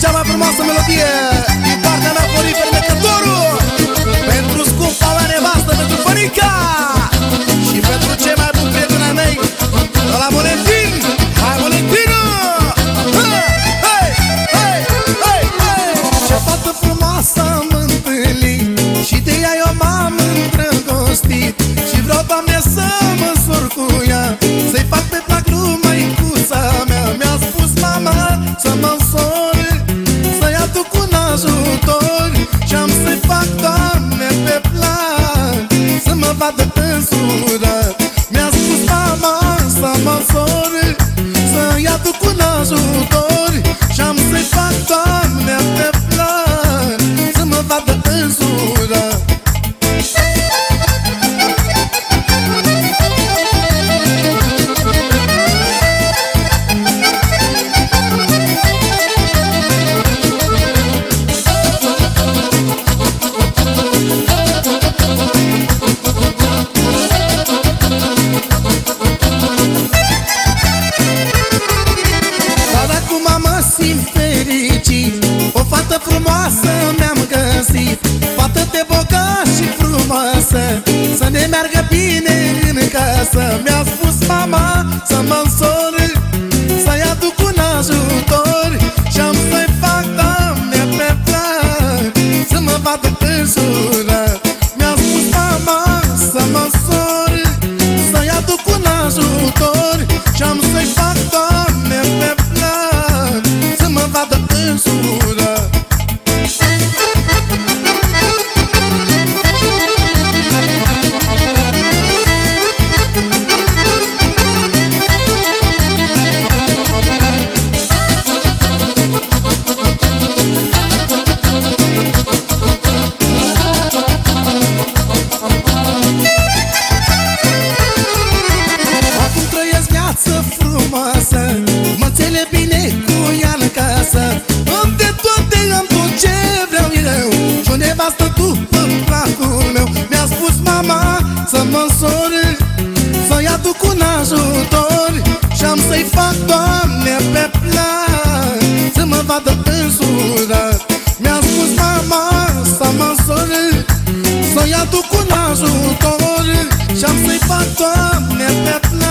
Java por nossa melodia. vadă tânsură. Mi-a spus mama să mă sori Să-i aduc un ajutor. să fim O fată frumoasă mi-am găsit. Fată de bogat și frumoasă Să ne meargă bine în casă. Mi-a spus mama să mă însor Să-i aduc un ajutor. Și-am să-i fac, Doamne, pe plan Să mă vadă tânsura Mi-a spus să mă însor Să-i un ajutor. Și-am să-i fac, Doamne, viață frumoasă. Mă țele bine cu ea în casă. Am de toate, am tot ce vreau eu. Și o nevastă după placul meu. Mi-a spus mama să mă însori Să-i aduc un ajutor. Și-am să-i fac, Doamne, pe plan Să mă vadă însurat Mi-a spus mama să mă însori Să-i aduc un ajutor. Și-am să-i fac, Doamne, pe plan.